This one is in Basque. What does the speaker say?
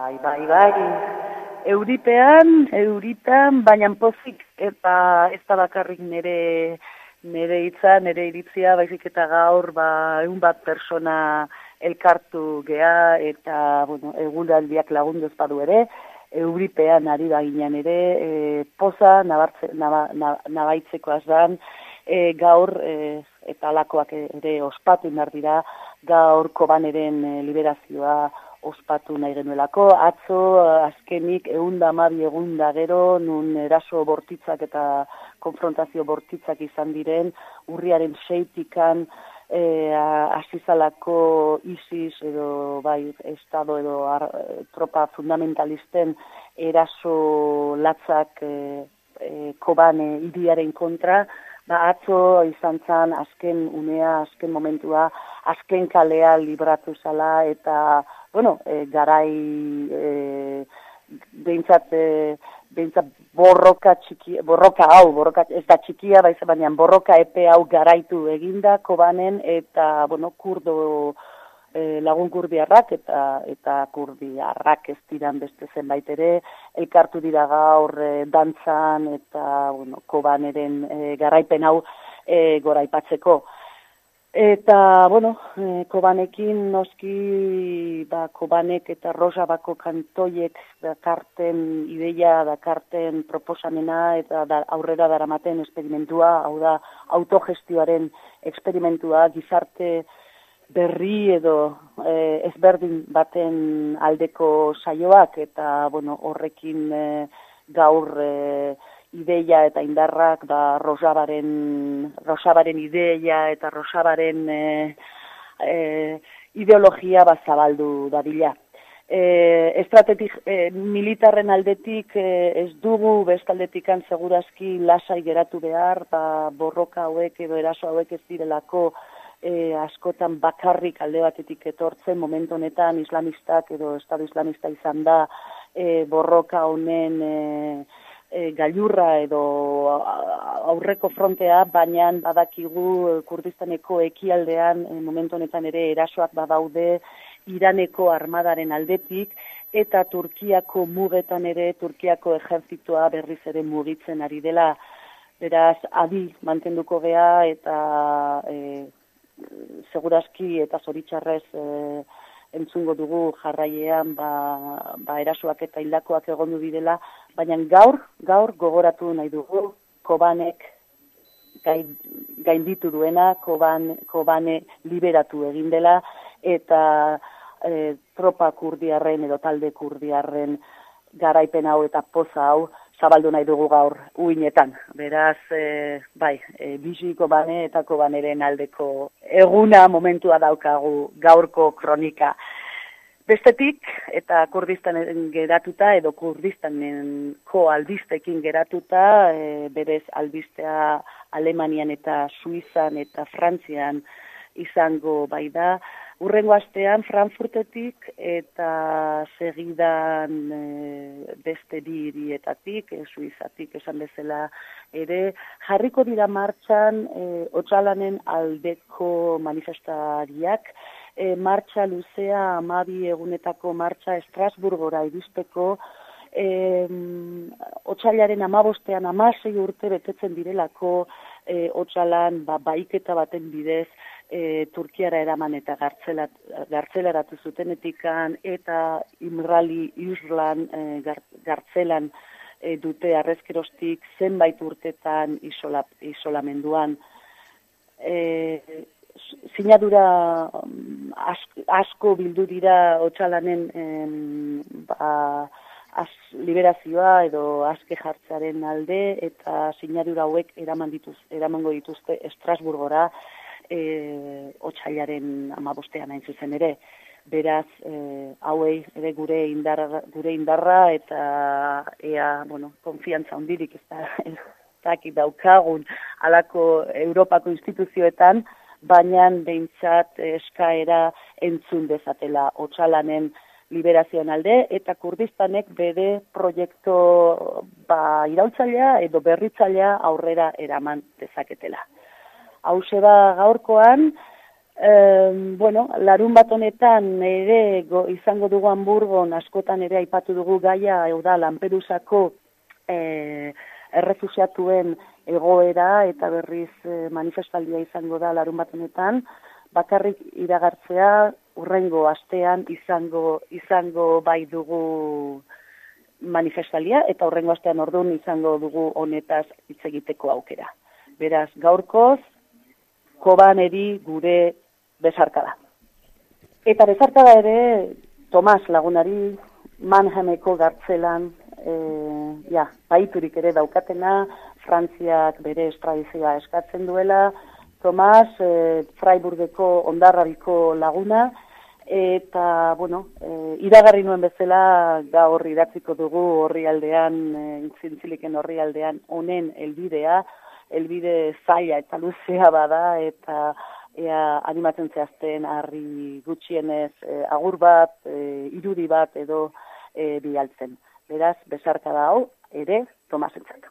Bai, bai, bai. Euripean, euritan, baina pozik eta ez da bakarrik nire nire hitza, nire iritzia, baizik eta gaur, ba, egun bat persona elkartu gea eta, bueno, egulaldiak lagundu ez badu ere, euripean ari da ginen ere, e, poza nabartze, naba, nabaitzeko azdan, e, gaur e, eta alakoak ere ospatu indar dira, gaur kobaneren e, liberazioa ospatu nahi genuelako, atzo azkenik eunda amabi egunda gero, nun eraso bortitzak eta konfrontazio bortitzak izan diren, urriaren seitikan, e, asizalako ISIS edo bai estado edo tropa fundamentalisten eraso latzak e, e, kobane iriaren kontra, ba, atzo izan zan azken unea, azken momentua, azken kalea libratu zala eta bueno, e, garai e, behintzat, e, behintzat borroka txiki, borroka hau, borroka ez da txikia, baiz, baina borroka epe hau garaitu eginda kobanen eta, bueno, kurdo e, lagun kurdiarrak eta eta kurdiarrak ez diran beste zenbait ere, elkartu dira gaur e, dantzan eta, bueno, kobaneren e, garaipen hau e, goraipatzeko. Eta, bueno, e, kobanekin noski, ba, kobanek eta rosa bako kantoiek dakarten ideia, dakarten proposamena eta da, aurrera daramaten esperimentua, hau da, autogestioaren esperimentua, gizarte berri edo e, ezberdin baten aldeko saioak, eta, bueno, horrekin e, gaur... E, ideia eta indarrak da Rosabaren Rosabaren ideia eta Rosabaren e, e, ideologia bazabaldu dadila. E, e, militarren aldetik e, ez dugu bestaldetikan segurazki lasai geratu behar, ba, borroka hauek edo eraso hauek ez direlako e, askotan bakarrik alde batetik etortzen, momentu honetan islamistak edo estado islamista izan da e, borroka honen e, e, gailurra edo aurreko frontea, baina badakigu e, kurdistaneko ekialdean e, momentu honetan ere erasoak badaude Iraneko armadaren aldetik eta Turkiako mugetan ere Turkiako ejertzitoa berriz ere mugitzen ari dela. Beraz, adi mantenduko gea eta e, segurazki eta zoritxarrez e, entzungo dugu jarraiean ba, ba erasoak eta hildakoak egondu bidela, baina gaur, gaur gogoratu nahi dugu kobanek gainditu duena, koban, kobane liberatu egin dela, eta e, tropa kurdiarren edo talde kurdiarren garaipen hau eta poza hau zabaldu nahi dugu gaur uinetan. Beraz, e, bai, e, biziko bane eta kobaneren aldeko eguna momentua daukagu gaurko kronika. Bestetik, eta kurdistanen geratuta, edo kurdistanen ko albistekin geratuta, e, berez albistea Alemanian eta Suizan eta Frantzian izango bai da, Urrengo astean Frankfurtetik eta segidan e, beste bi hirietatik, e, Suizatik esan bezala ere, jarriko dira martxan e, Otsalanen aldeko manifestariak, e, martxa luzea amabi egunetako martxa Estrasburgora iristeko, e, Otsalaren amabostean amasei urte betetzen direlako e, Otsalan ba, baiketa baten bidez, e, Turkiara eraman eta gartzelat, gartzelaratu zutenetikan eta imrali Islan e, gartzelan e, dute arrezkerostik zenbait urtetan isola, isolamenduan. E, sinadura mm, asko bildu dira otxalanen ba, az, liberazioa edo azke jartzaren alde eta sinadura hauek eraman dituz, eramango dituzte Estrasburgora e, otxailaren amabostean hain zuzen ere. Beraz, e, hauei ere gure indarra, gure indarra eta ea, bueno, konfiantza hondirik ez da, ez daukagun alako Europako instituzioetan, baina behintzat eskaera entzun dezatela otxalanen liberazioan alde, eta kurdistanek bere proiektu ba, irautzailea edo berritzailea aurrera eraman dezaketela. Hause ba gaurkoan, Um, bueno, larun bat honetan ere go, izango dugu Hamburgon askotan ere aipatu dugu gaia da Lampedusako eh, errefusiatuen egoera eta berriz eh, manifestaldia izango da larun bat honetan bakarrik iragartzea urrengo astean izango izango bai dugu manifestalia eta urrengo astean ordun izango dugu honetaz hitz egiteko aukera. Beraz, gaurkoz kobaneri gure bezarkada. Eta bezarkada ere, Tomas lagunari, Manhameko gartzelan, e, ja, baiturik ere daukatena, Frantziak bere estradizioa eskatzen duela, Tomas, e, Freiburgeko ondarrabiko laguna, eta, bueno, e, iragarri nuen bezala gaur idatziko dugu horri aldean, e, zintziliken horri aldean, honen elbidea, elbide zaila eta luzea bada, eta ea animatzen zehazten harri gutxienez e, agur bat, e, irudi bat edo e, bialtzen. Beraz, besarka da hau, ere, Tomasentzat.